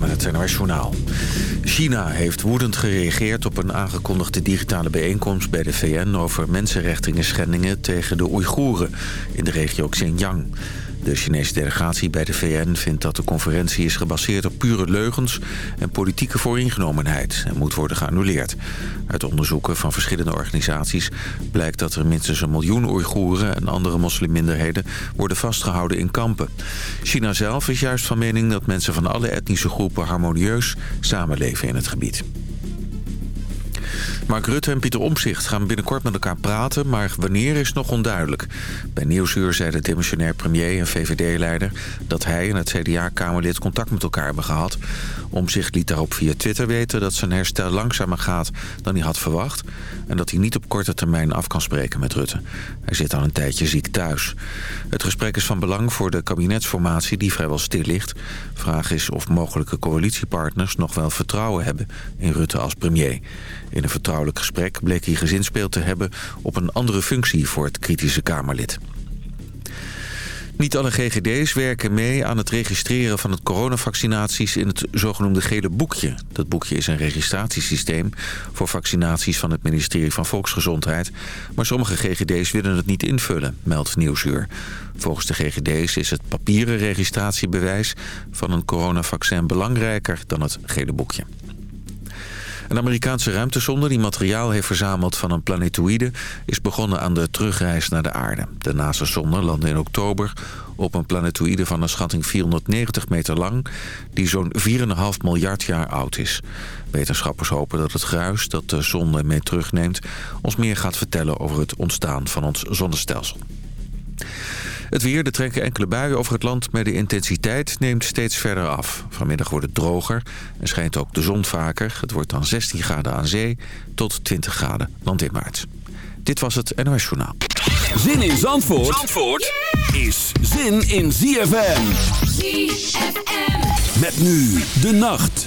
Met het NOS. China heeft woedend gereageerd op een aangekondigde digitale bijeenkomst bij de VN... over mensenrechten schendingen tegen de Oeigoeren in de regio Xinjiang. De Chinese delegatie bij de VN vindt dat de conferentie is gebaseerd op pure leugens en politieke vooringenomenheid en moet worden geannuleerd. Uit onderzoeken van verschillende organisaties blijkt dat er minstens een miljoen Oeigoeren en andere moslimminderheden worden vastgehouden in kampen. China zelf is juist van mening dat mensen van alle etnische groepen harmonieus samenleven in het gebied. Mark Rutte en Pieter Omzicht gaan binnenkort met elkaar praten... maar wanneer is nog onduidelijk. Bij Nieuwsuur zei de demissionair premier en VVD-leider... dat hij en het CDA-kamerlid contact met elkaar hebben gehad. Omzicht liet daarop via Twitter weten dat zijn herstel langzamer gaat dan hij had verwacht... en dat hij niet op korte termijn af kan spreken met Rutte. Hij zit al een tijdje ziek thuis. Het gesprek is van belang voor de kabinetsformatie die vrijwel stil ligt. Vraag is of mogelijke coalitiepartners nog wel vertrouwen hebben in Rutte als premier. In een vertrouwelijk gesprek bleek hij gezinspeeld te hebben op een andere functie voor het kritische Kamerlid. Niet alle GGD's werken mee aan het registreren van het coronavaccinaties in het zogenoemde gele boekje. Dat boekje is een registratiesysteem voor vaccinaties van het ministerie van Volksgezondheid. Maar sommige GGD's willen het niet invullen, meldt Nieuwsuur. Volgens de GGD's is het papieren registratiebewijs van een coronavaccin belangrijker dan het gele boekje. Een Amerikaanse ruimtesonde die materiaal heeft verzameld van een planetoïde... is begonnen aan de terugreis naar de aarde. De NASA-sonde landde in oktober op een planetoïde van een schatting 490 meter lang... die zo'n 4,5 miljard jaar oud is. Wetenschappers hopen dat het gruis dat de zonde mee terugneemt... ons meer gaat vertellen over het ontstaan van ons zonnestelsel. Het weer, er trekken enkele buien over het land... maar de intensiteit neemt steeds verder af. Vanmiddag wordt het droger en schijnt ook de zon vaker. Het wordt dan 16 graden aan zee tot 20 graden landinwaarts. Dit was het NOS Journaal. Zin in Zandvoort, Zandvoort is zin in ZFM. ZFM. Met nu de nacht.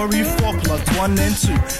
Glory for plugged one and two.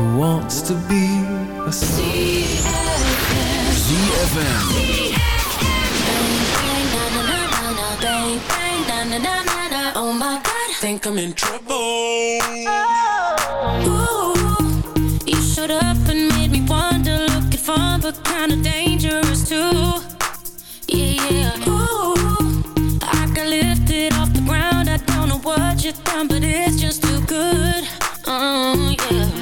who wants to be a ZFM Oh my god, think I'm in trouble. Oh. Ooh, you showed up and made me wonder Looking fun but kinda dangerous too Yeah, yeah, ooh I got lifted off the ground. I don't know what you've done but it's just too good. Oh, yeah.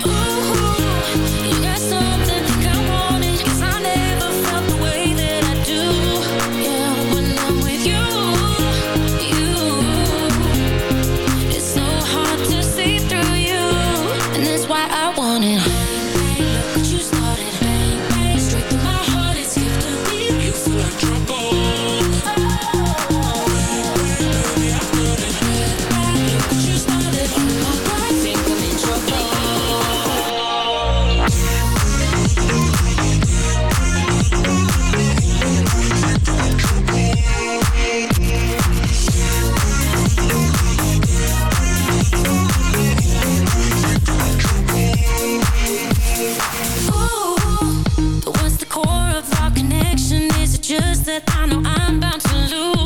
I know I'm bound to lose.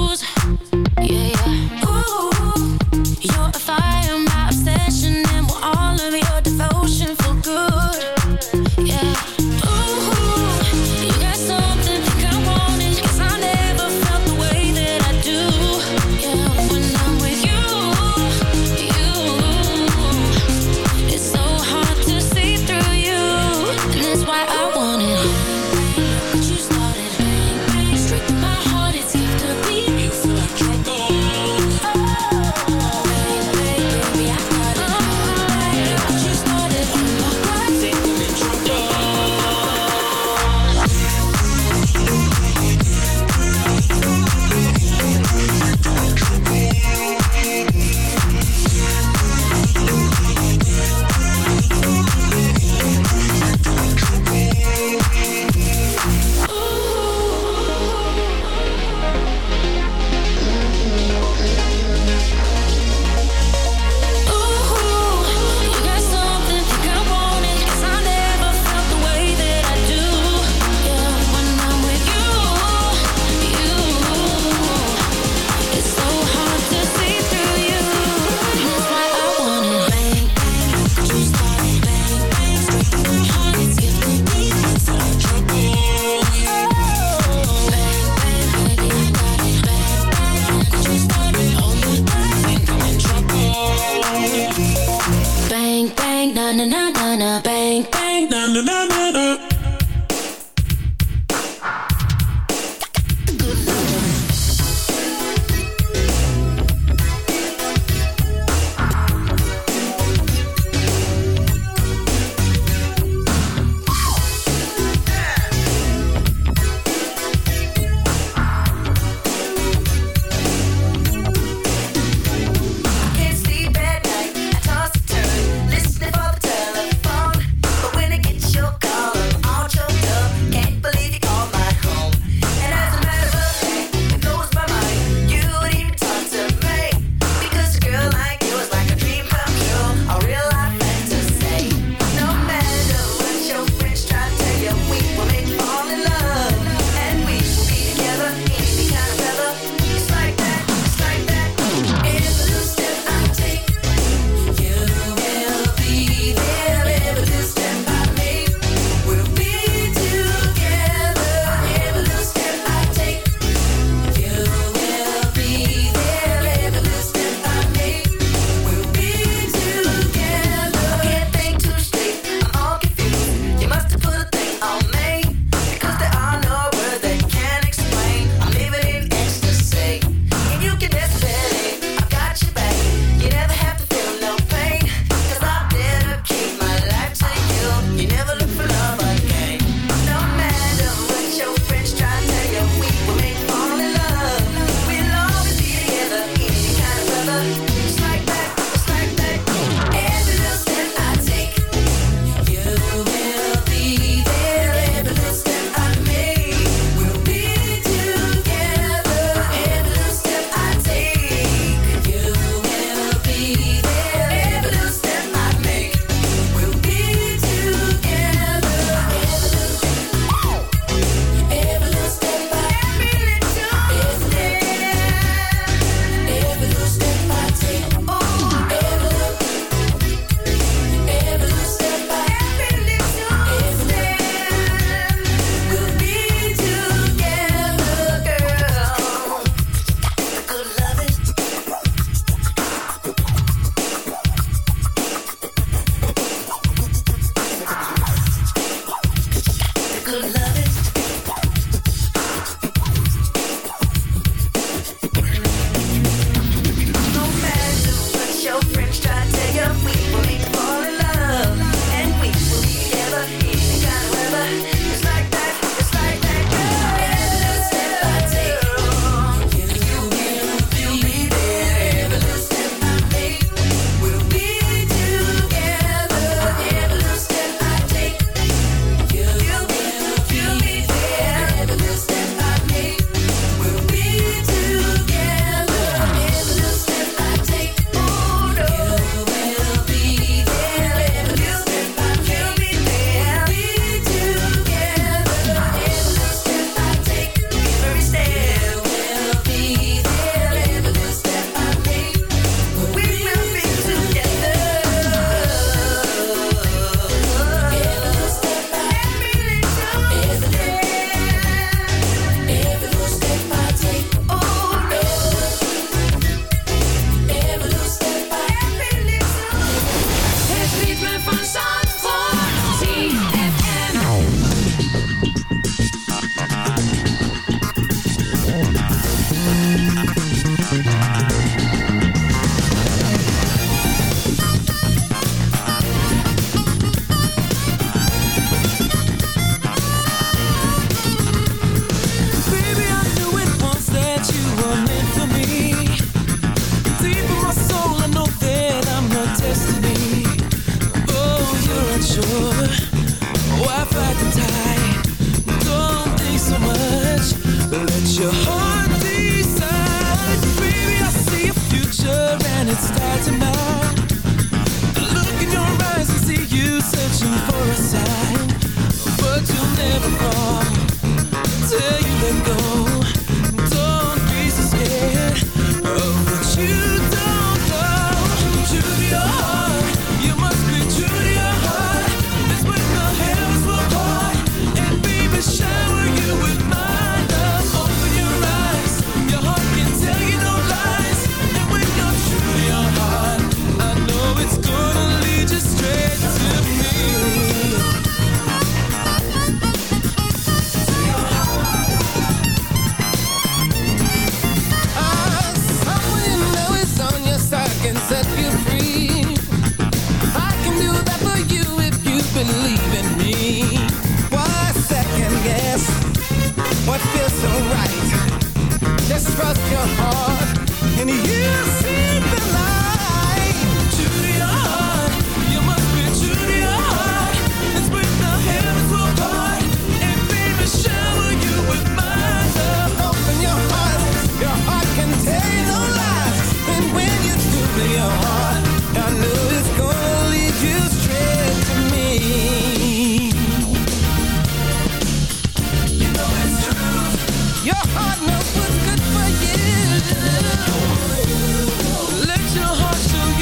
Let your heart show you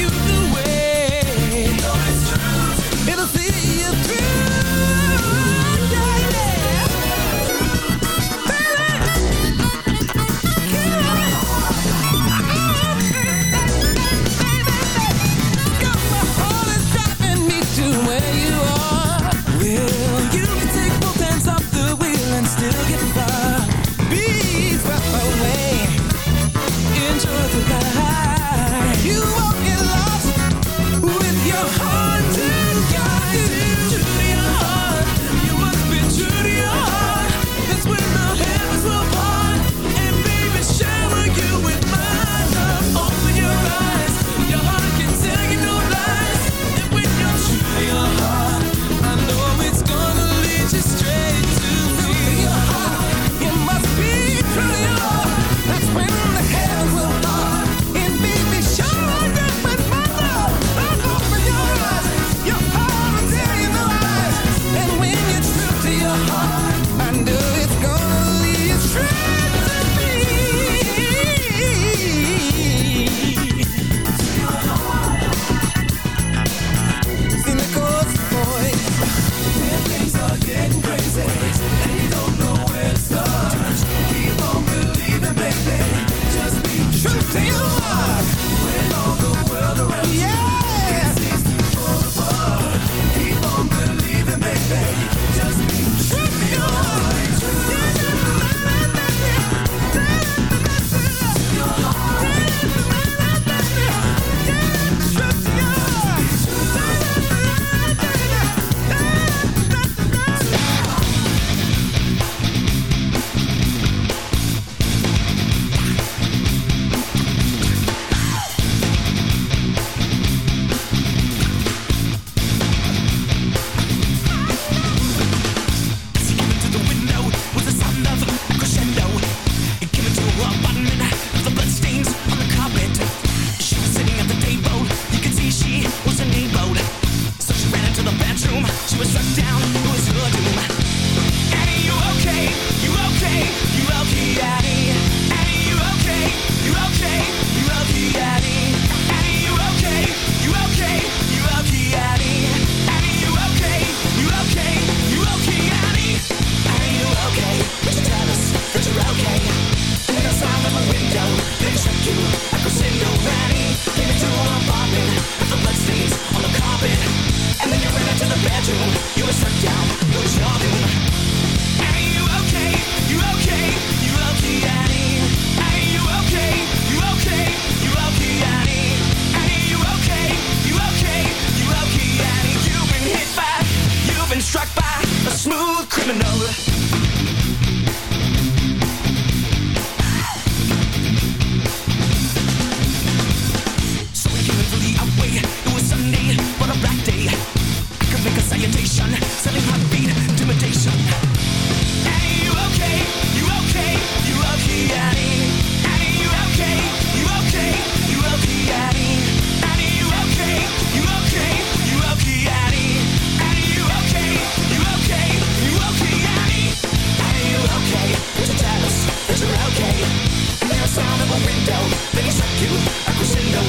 you. A crescendo.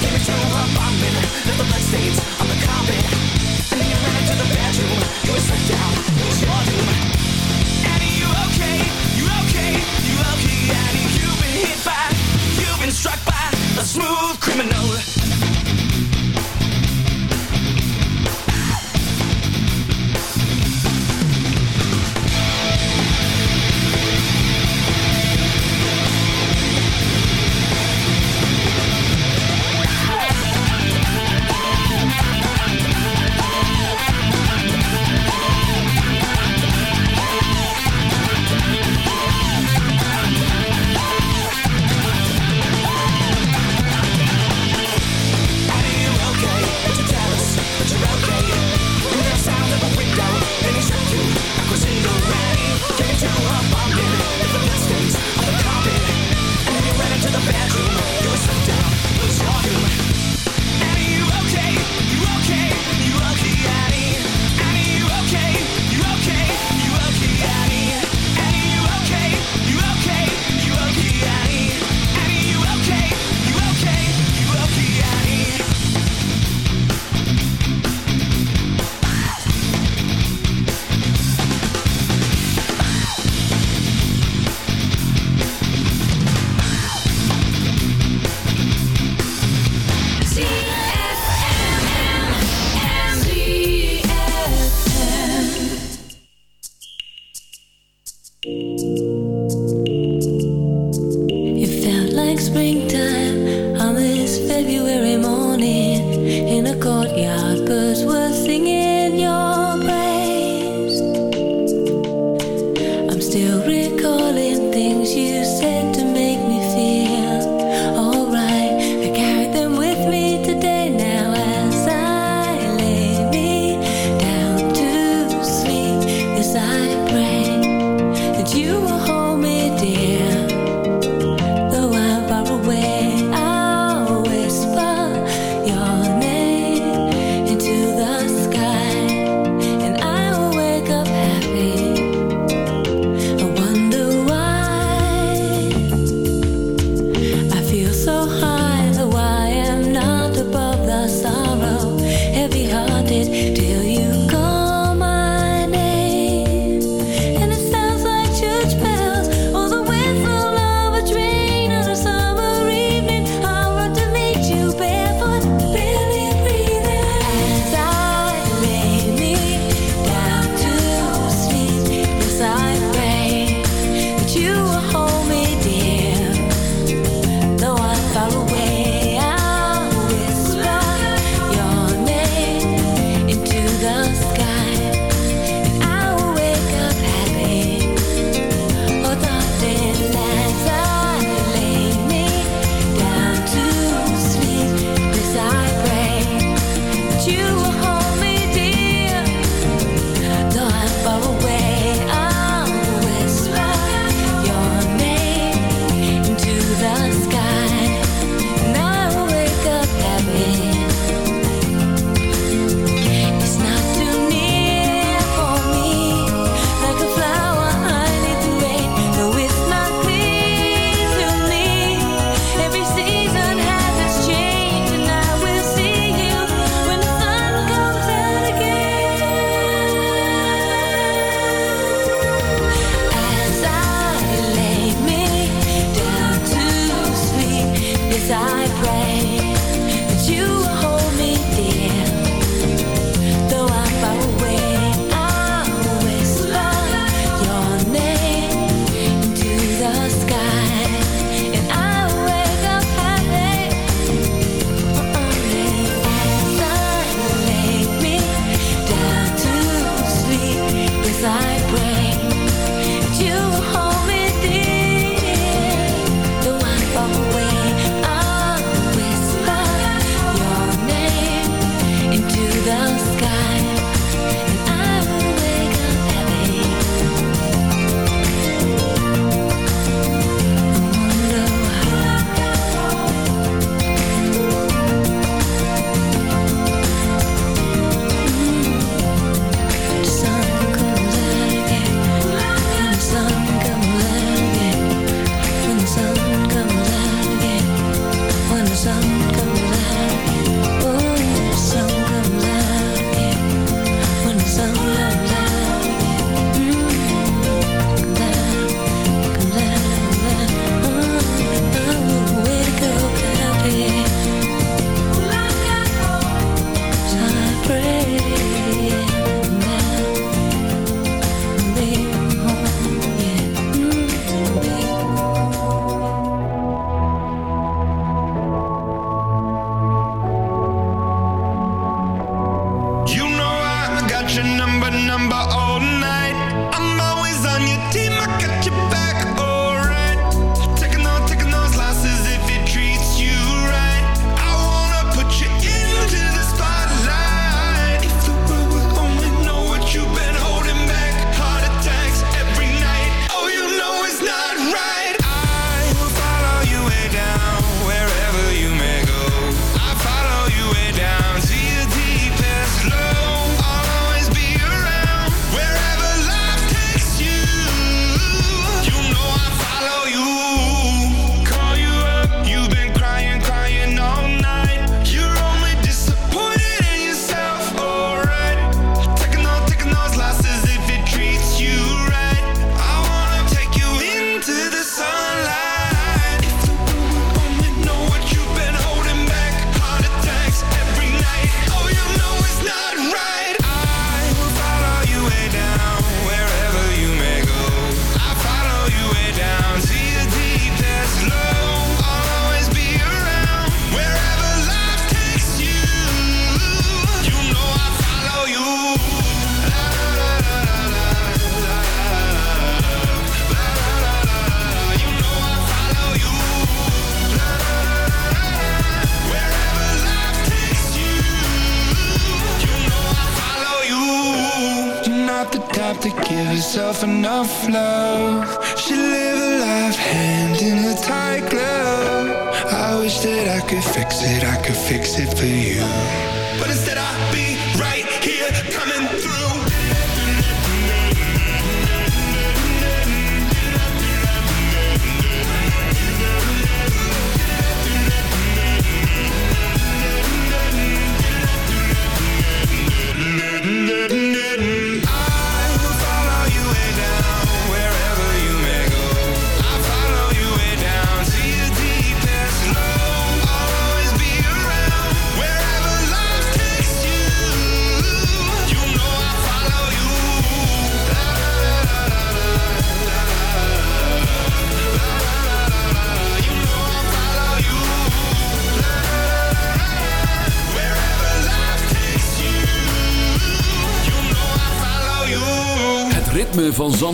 Give me to a bombing, let the bloodstains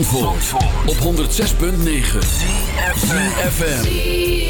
Zandvoort, op 106.9 ZFM.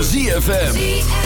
ZFM.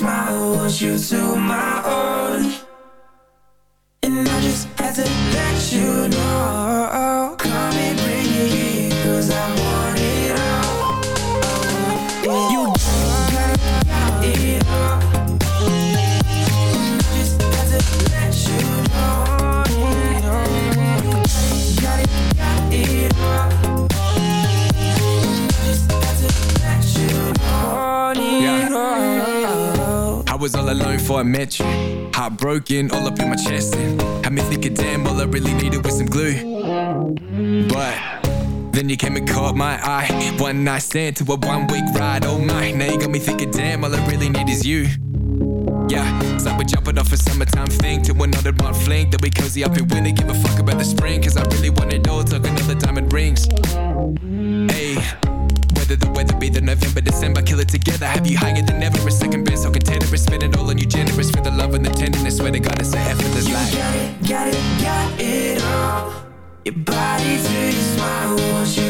smile, want you to my own. And I just had to let you know. Was all alone before I met you. Heartbroken, all up in my chest. And had me thinking, damn, all I really needed was some glue. But then you came and caught my eye. One night stand to a one week ride. Oh my, now you got me thinking, damn, all I really need is you. Yeah, like we're jumping off a summertime thing to another one fling. Then we cozy up in winter, give a fuck about the spring. Cause I really want it all, talking all the diamond rings. Hey, whether the weather be the November, December, kill it together. Have you higher than ever? A second best, so Swear to God, it's a effortless You life. got it, got it, got it all. Your body to your smile, want you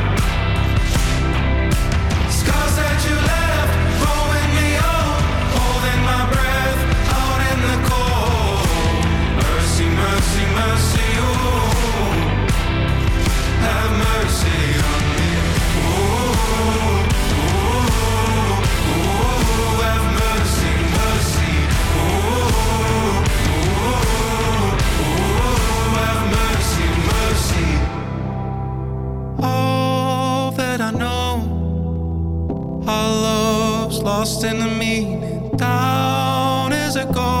lost in the meaning. Down is a goal.